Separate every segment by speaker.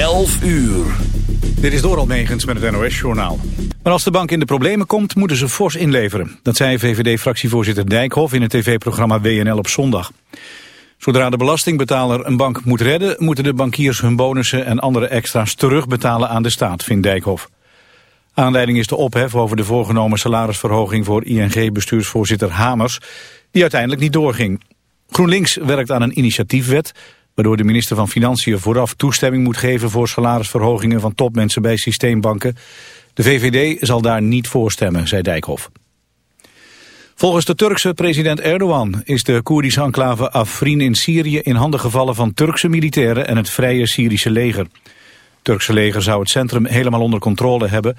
Speaker 1: 11 uur.
Speaker 2: Dit is Doral Megens met het NOS-journaal. Maar als de bank in de problemen komt, moeten ze fors inleveren. Dat zei VVD-fractievoorzitter Dijkhoff in het tv-programma WNL op zondag. Zodra de belastingbetaler een bank moet redden... moeten de bankiers hun bonussen en andere extra's terugbetalen aan de staat, vindt Dijkhoff. Aanleiding is de ophef over de voorgenomen salarisverhoging... voor ING-bestuursvoorzitter Hamers, die uiteindelijk niet doorging. GroenLinks werkt aan een initiatiefwet waardoor de minister van Financiën vooraf toestemming moet geven voor salarisverhogingen van topmensen bij systeembanken. De VVD zal daar niet voor stemmen, zei Dijkhoff. Volgens de Turkse president Erdogan is de Koerdische enclave Afrin in Syrië in handen gevallen van Turkse militairen en het vrije Syrische leger. Het Turkse leger zou het centrum helemaal onder controle hebben,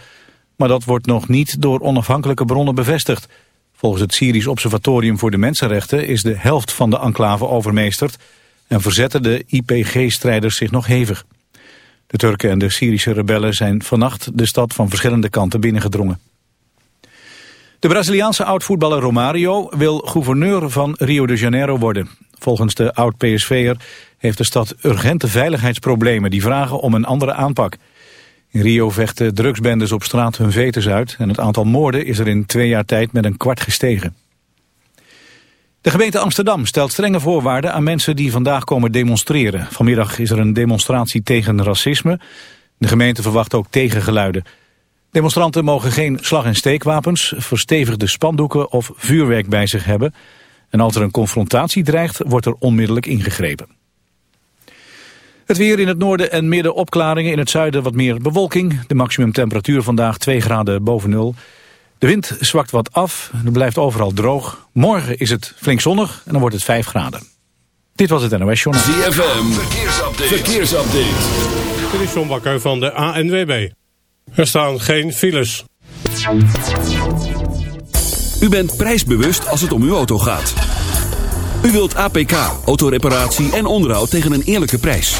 Speaker 2: maar dat wordt nog niet door onafhankelijke bronnen bevestigd. Volgens het Syrisch Observatorium voor de Mensenrechten is de helft van de enclave overmeesterd en verzetten de IPG-strijders zich nog hevig. De Turken en de Syrische rebellen zijn vannacht de stad van verschillende kanten binnengedrongen. De Braziliaanse oud-voetballer Romario wil gouverneur van Rio de Janeiro worden. Volgens de oud-PSV'er heeft de stad urgente veiligheidsproblemen die vragen om een andere aanpak. In Rio vechten drugsbendes op straat hun vetes uit en het aantal moorden is er in twee jaar tijd met een kwart gestegen. De gemeente Amsterdam stelt strenge voorwaarden aan mensen die vandaag komen demonstreren. Vanmiddag is er een demonstratie tegen racisme. De gemeente verwacht ook tegengeluiden. Demonstranten mogen geen slag- en steekwapens, verstevigde spandoeken of vuurwerk bij zich hebben. En als er een confrontatie dreigt, wordt er onmiddellijk ingegrepen. Het weer in het noorden en midden opklaringen, in het zuiden wat meer bewolking. De maximumtemperatuur vandaag 2 graden boven nul. De wind zwakt wat af, het blijft overal droog. Morgen is het flink zonnig en dan wordt het 5 graden. Dit was het NOS Journal.
Speaker 1: ZFM, verkeersupdate. verkeersupdate.
Speaker 3: Dit is John Bakker van de ANWB. Er staan geen files.
Speaker 1: U bent prijsbewust als het om uw auto gaat. U wilt APK, autoreparatie en onderhoud tegen een eerlijke prijs.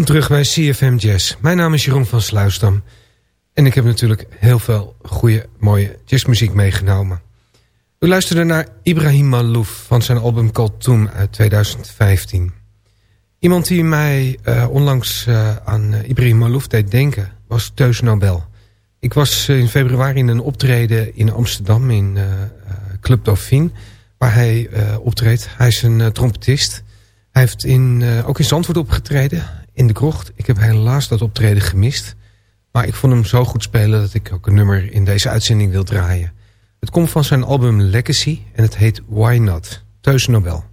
Speaker 4: Welkom terug bij CFM Jazz. Mijn naam is Jeroen van Sluisdam. En ik heb natuurlijk heel veel goede, mooie jazzmuziek meegenomen. U luisterde naar Ibrahim Malouf van zijn album Kaltoum uit 2015. Iemand die mij uh, onlangs uh, aan Ibrahim Malouf deed denken was Teus Nobel. Ik was in februari in een optreden in Amsterdam in Club Dauphine... waar hij optreedt. Hij is een trompetist... Hij heeft in, ook in Zandvoort opgetreden in de krocht. Ik heb helaas dat optreden gemist. Maar ik vond hem zo goed spelen dat ik ook een nummer in deze uitzending wil draaien. Het komt van zijn album Legacy en het heet Why Not? Teus Nobel.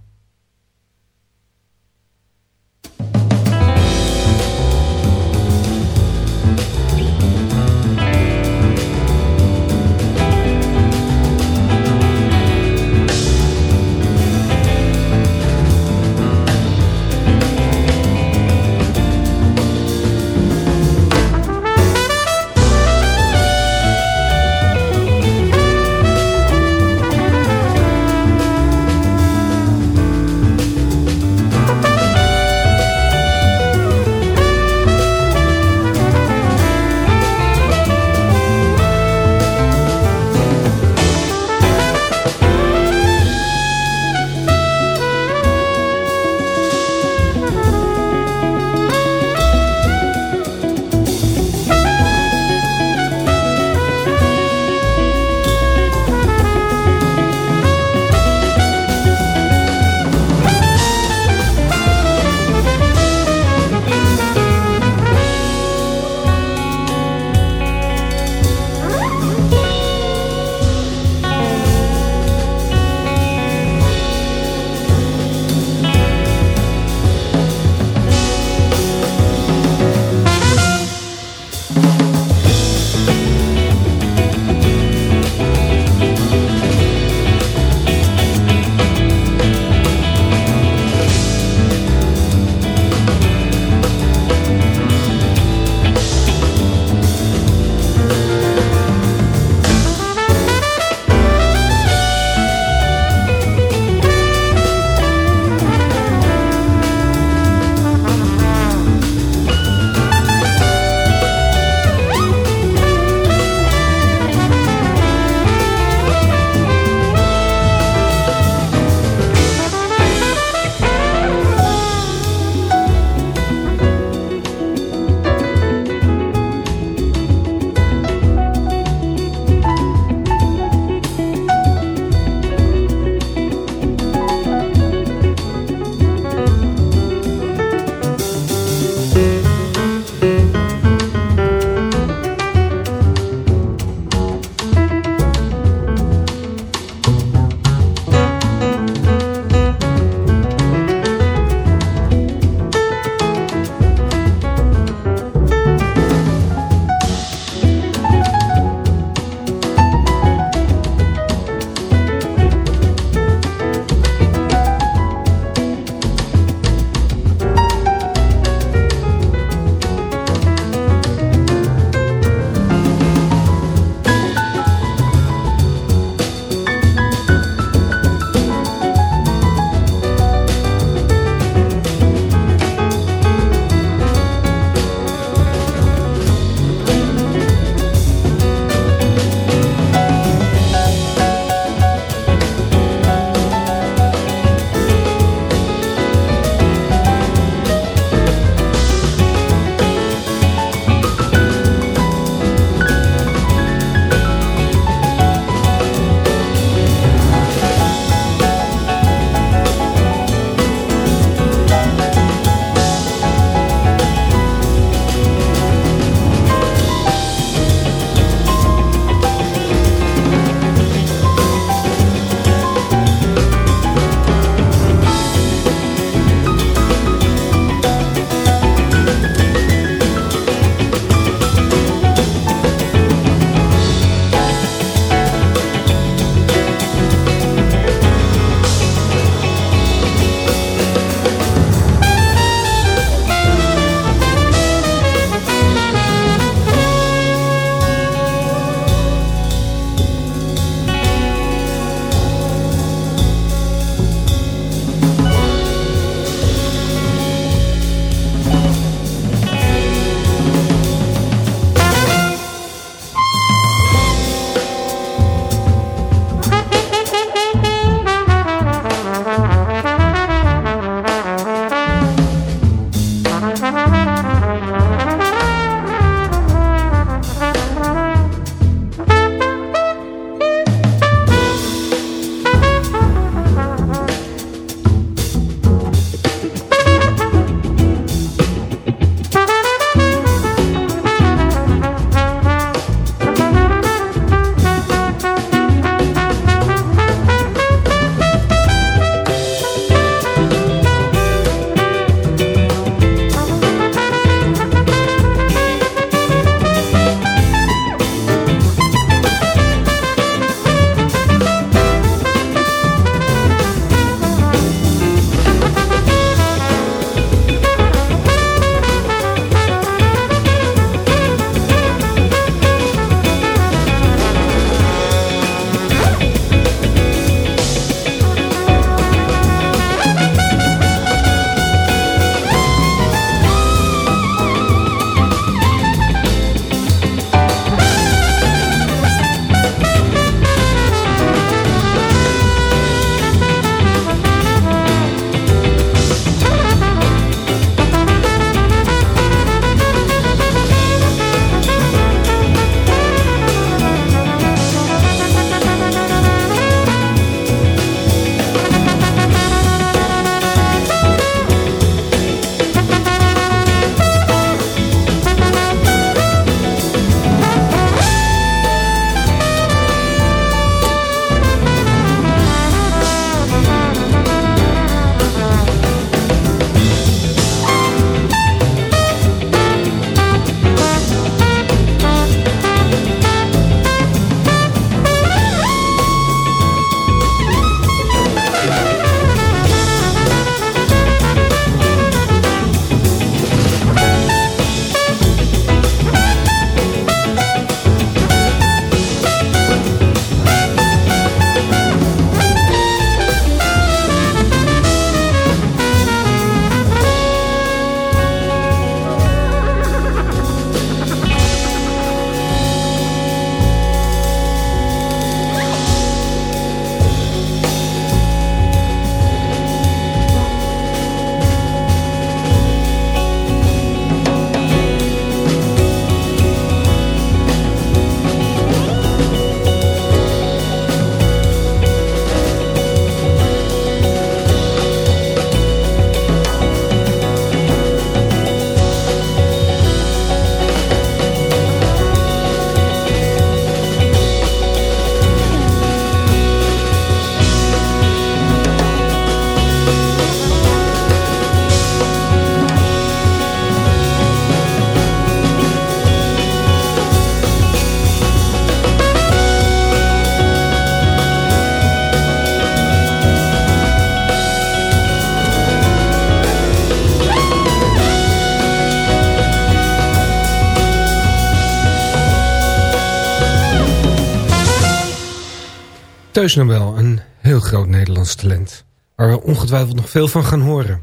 Speaker 4: Teus Nobel, een heel groot Nederlands talent. Waar we ongetwijfeld nog veel van gaan horen.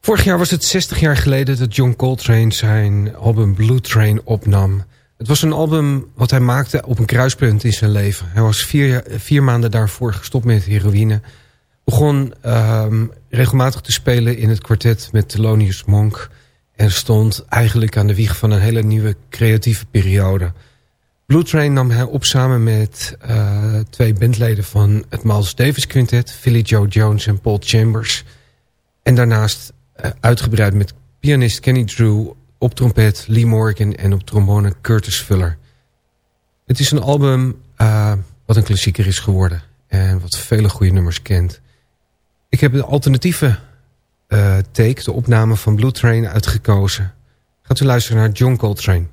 Speaker 4: Vorig jaar was het 60 jaar geleden dat John Coltrane zijn album Blue Train opnam. Het was een album wat hij maakte op een kruispunt in zijn leven. Hij was vier, vier maanden daarvoor gestopt met heroïne. Begon um, regelmatig te spelen in het kwartet met Thelonious Monk. En stond eigenlijk aan de wieg van een hele nieuwe creatieve periode. Blue Train nam hij op samen met uh, twee bandleden van het Miles Davis Quintet. Philly Joe Jones en Paul Chambers. En daarnaast uh, uitgebreid met pianist Kenny Drew op trompet Lee Morgan en op trombone Curtis Fuller. Het is een album uh, wat een klassieker is geworden. En wat vele goede nummers kent. Ik heb de alternatieve take, de opname van Blue Train, uitgekozen. Gaat u luisteren naar John Coltrane.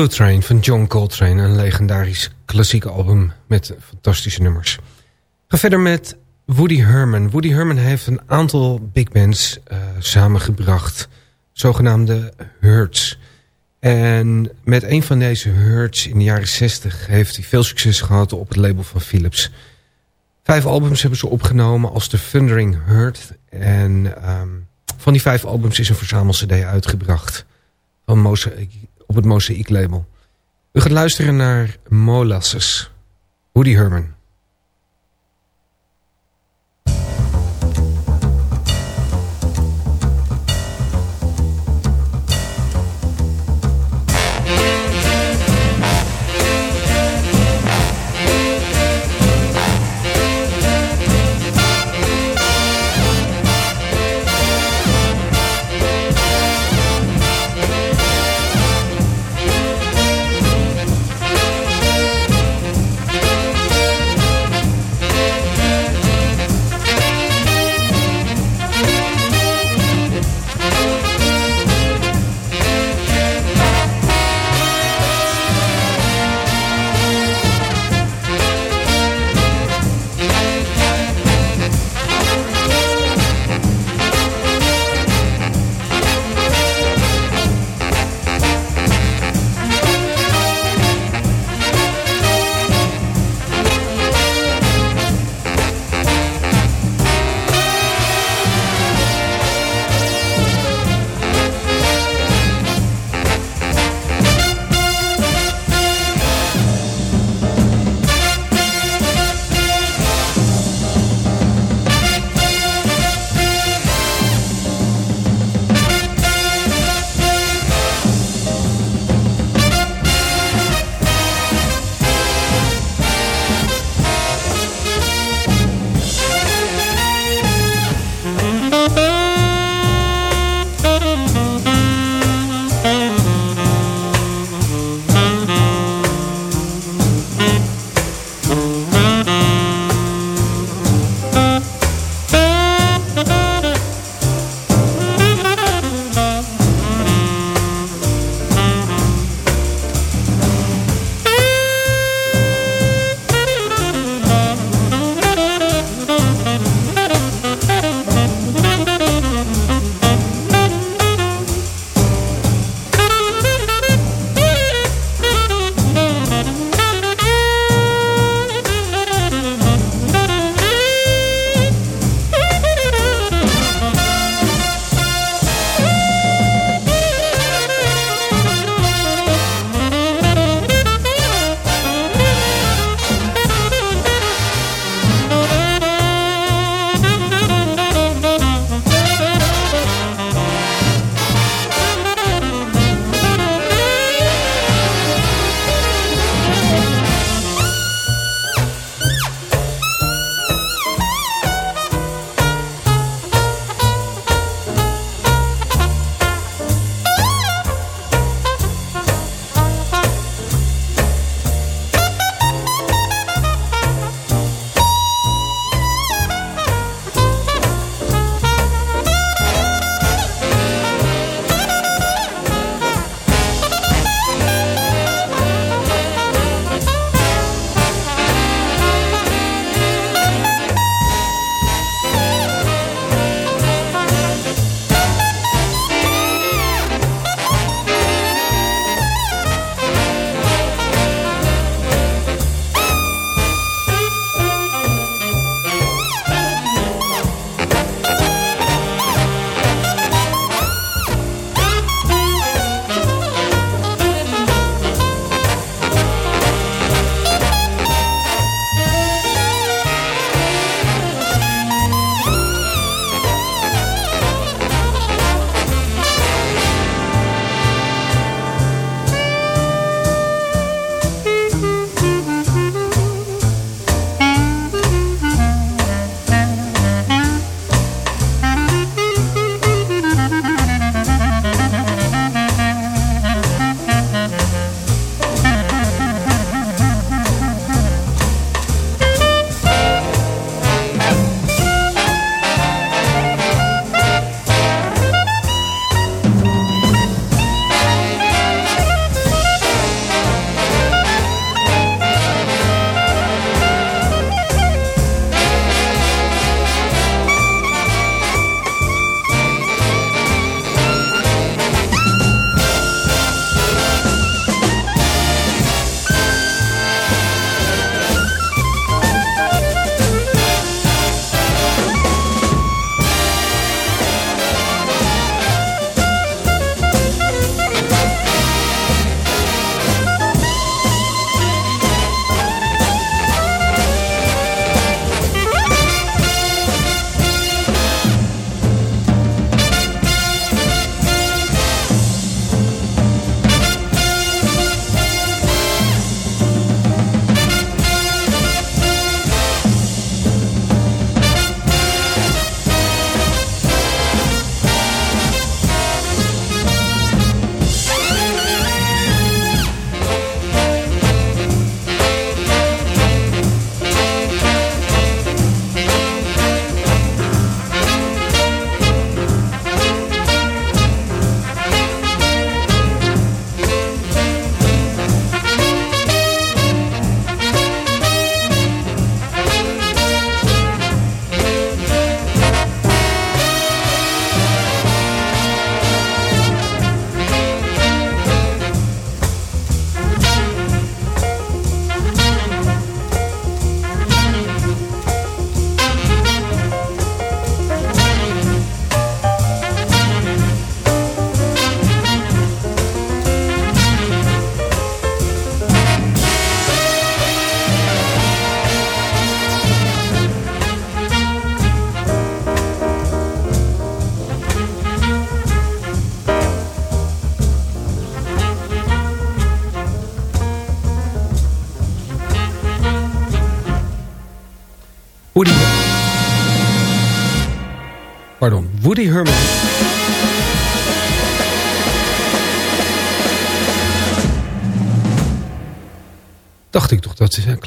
Speaker 4: Blue Train van John Coltrane. Een legendarisch klassiek album met fantastische nummers. Ga verder met Woody Herman. Woody Herman heeft een aantal big bands uh, samengebracht. zogenaamde Hurts. En met een van deze Hurts in de jaren 60 heeft hij veel succes gehad op het label van Philips. Vijf albums hebben ze opgenomen als The Thundering Hurt. En um, van die vijf albums is een verzamel-cd uitgebracht. Van Mosaïek, op het Mosaic label. We gaan luisteren naar Molasses. Woody Herman.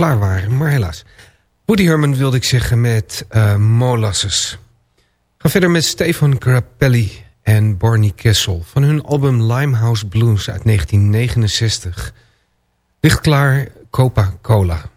Speaker 4: Waren, maar helaas. Woody Herman wilde ik zeggen met uh, Molasses. Ga verder met Stefan Grappelli en Barney Kessel... van hun album Limehouse Blues uit 1969. Ligt klaar Coca-Cola.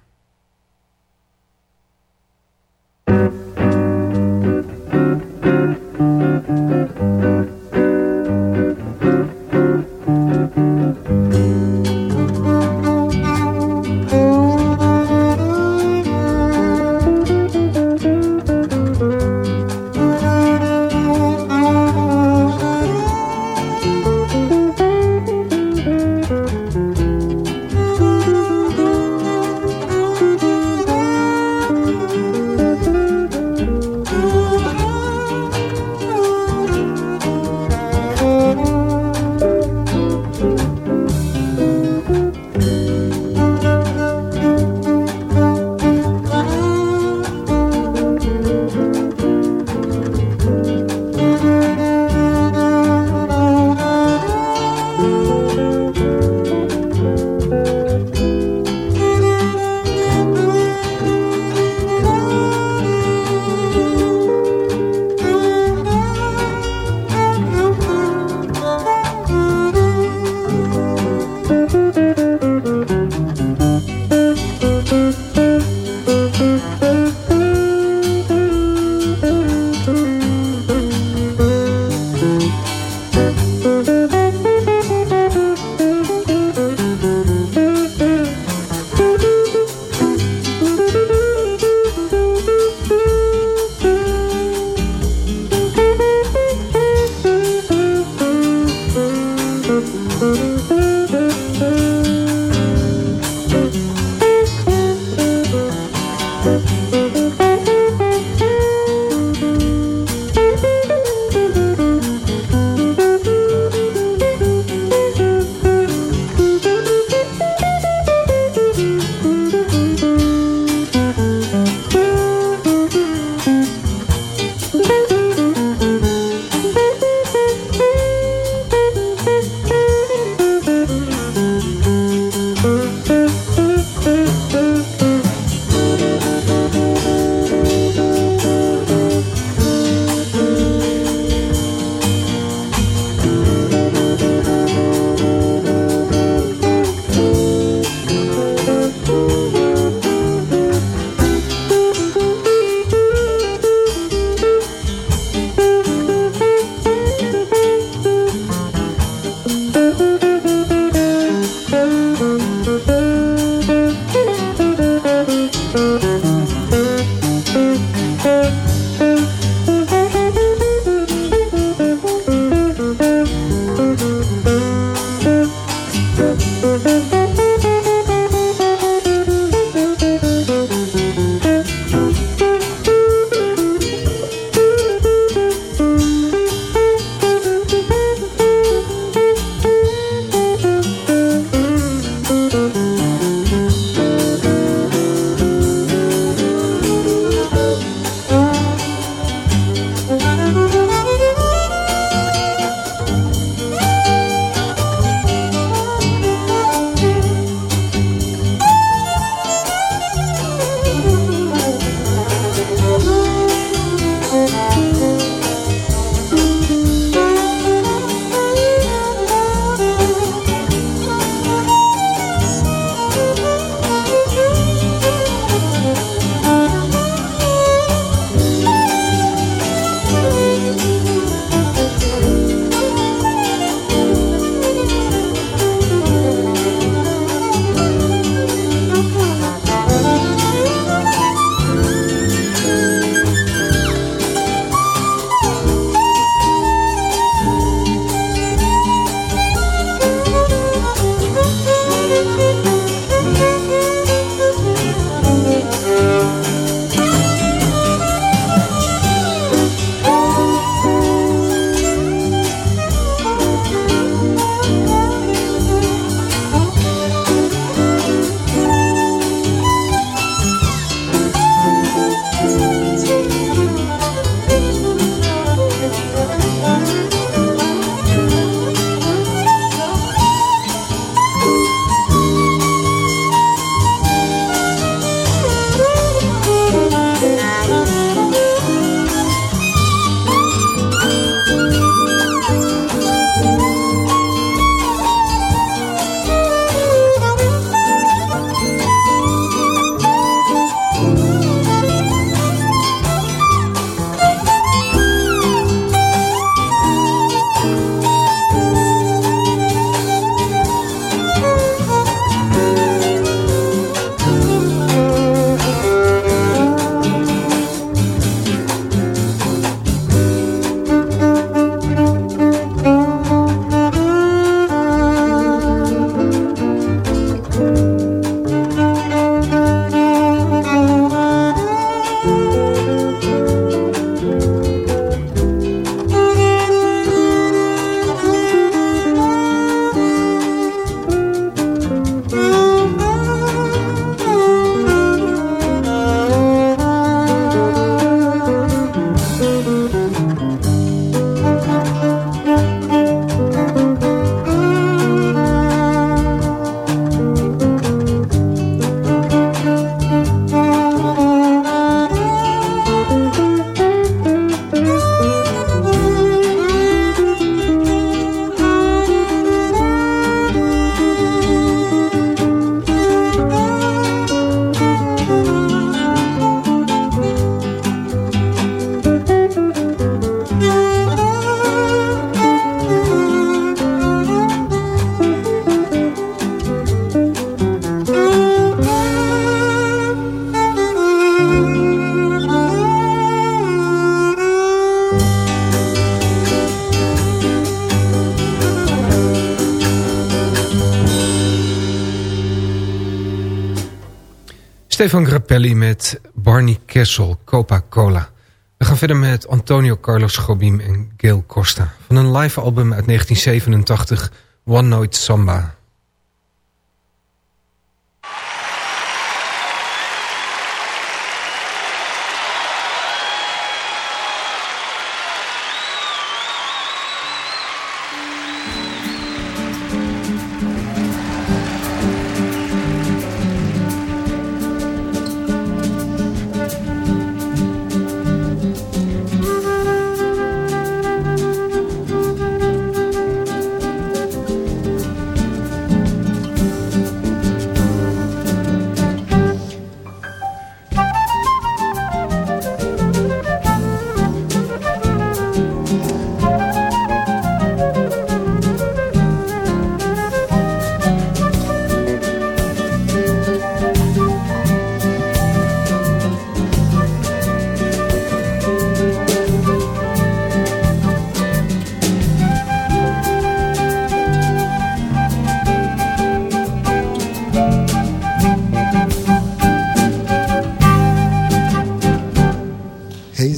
Speaker 4: Stefan Grappelli met Barney Kessel, Coca-Cola. We gaan verder met Antonio Carlos Gobim en Gail Costa... van een live album uit 1987, One Note Samba...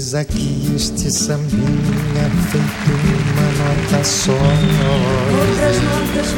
Speaker 5: Eis aqui este sambinha feito uma nota só.
Speaker 6: Outras notas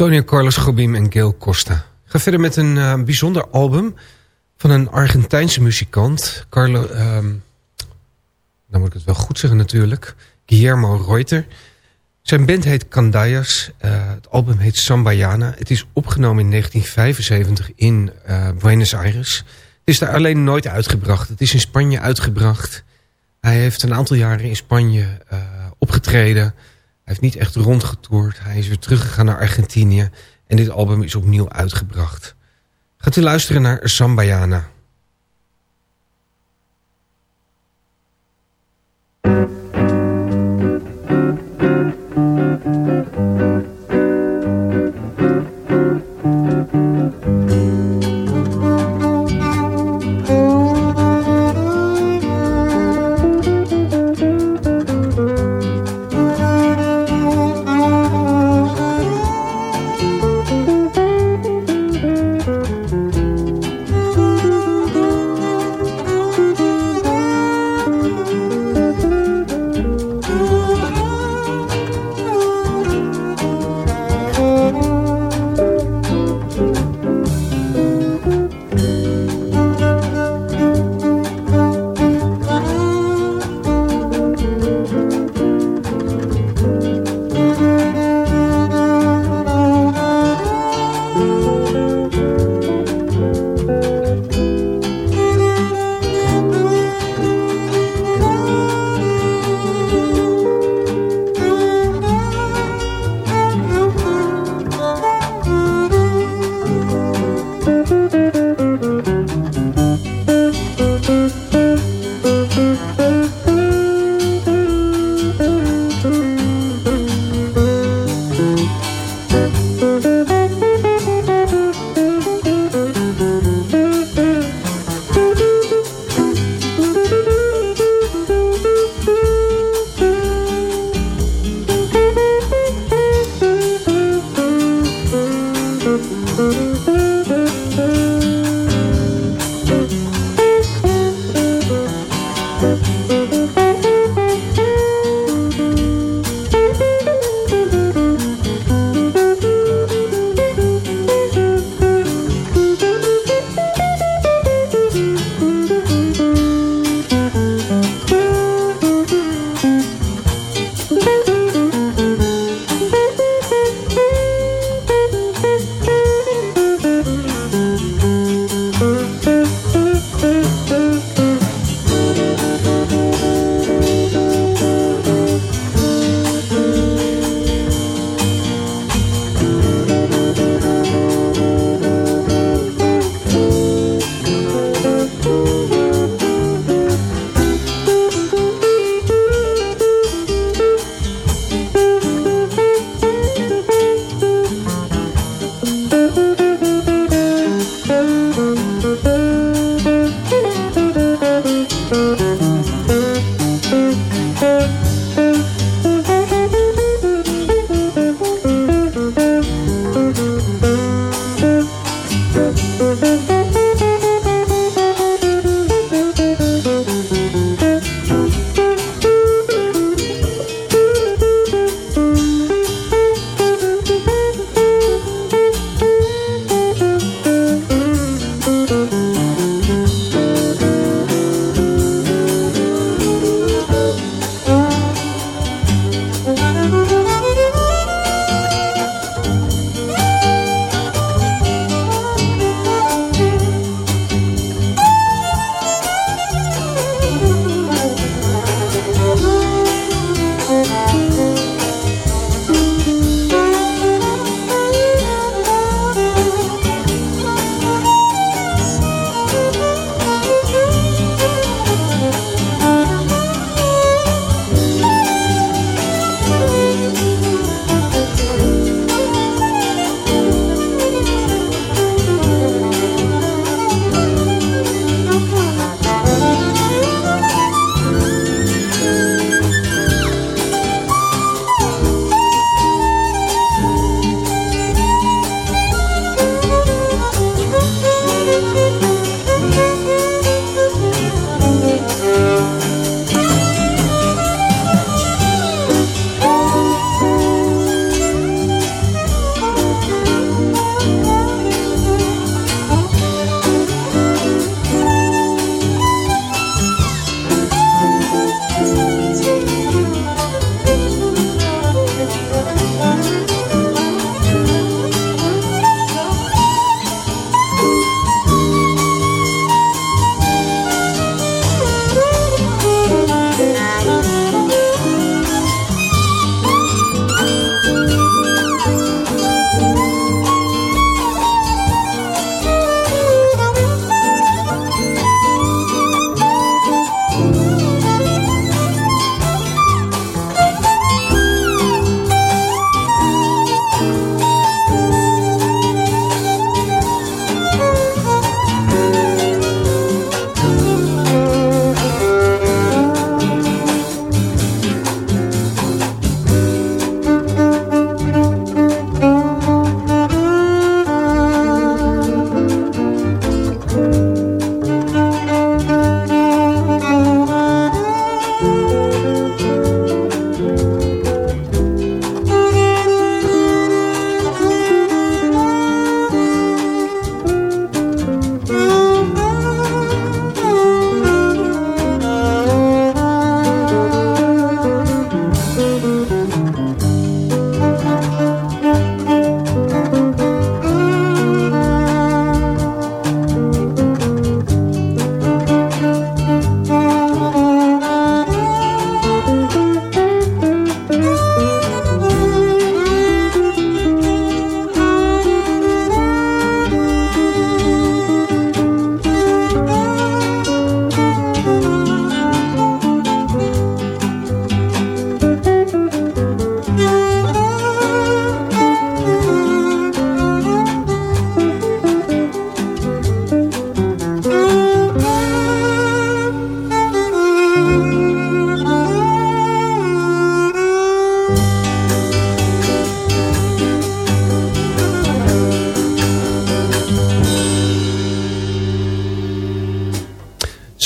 Speaker 4: Antonio Carlos Gobim en Gail Costa. Ga verder met een eh, bijzonder album van een Argentijnse muzikant. Carlo, ehm dan moet ik het wel goed zeggen natuurlijk. Guillermo Reuter. Zijn band heet Candayas. Eh, het album heet Sambayana. Het is opgenomen in 1975 in eh, Buenos Aires. Het is daar alleen nooit uitgebracht. Het is in Spanje uitgebracht. Hij heeft een aantal jaren in Spanje opgetreden. Heeft niet echt rondgetoerd. Hij is weer teruggegaan naar Argentinië. En dit album is opnieuw uitgebracht. Gaat u luisteren naar Sambayana.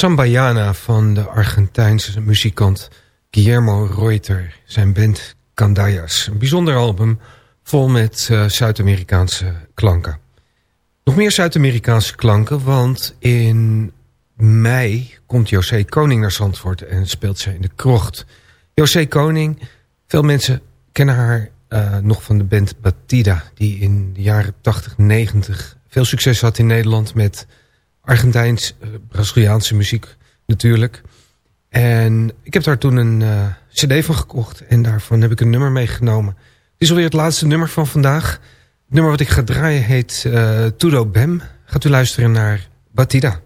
Speaker 4: Sambayana van de Argentijnse muzikant Guillermo Reuter. Zijn band Candayas. Een bijzonder album vol met uh, Zuid-Amerikaanse klanken. Nog meer Zuid-Amerikaanse klanken, want in mei komt José Koning naar Zandvoort en speelt zij in de krocht. José Koning, veel mensen kennen haar uh, nog van de band Batida... die in de jaren 80, 90 veel succes had in Nederland... met Argentijns-Braziliaanse uh, muziek natuurlijk. En ik heb daar toen een uh, cd van gekocht... en daarvan heb ik een nummer meegenomen. Het is alweer het laatste nummer van vandaag. Het nummer wat ik ga draaien heet uh, Tudo Bem. Gaat u luisteren naar Batida.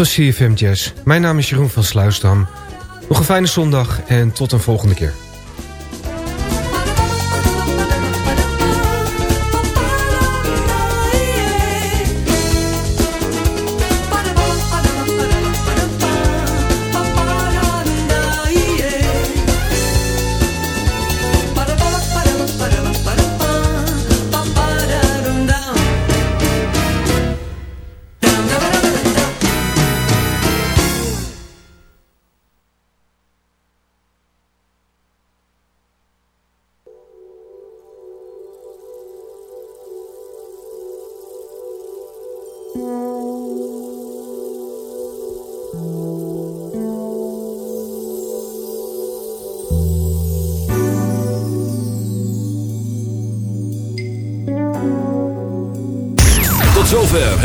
Speaker 6: Was CFM Jazz. Mijn naam is Jeroen van Sluisdam. Nog een fijne zondag en tot een volgende keer.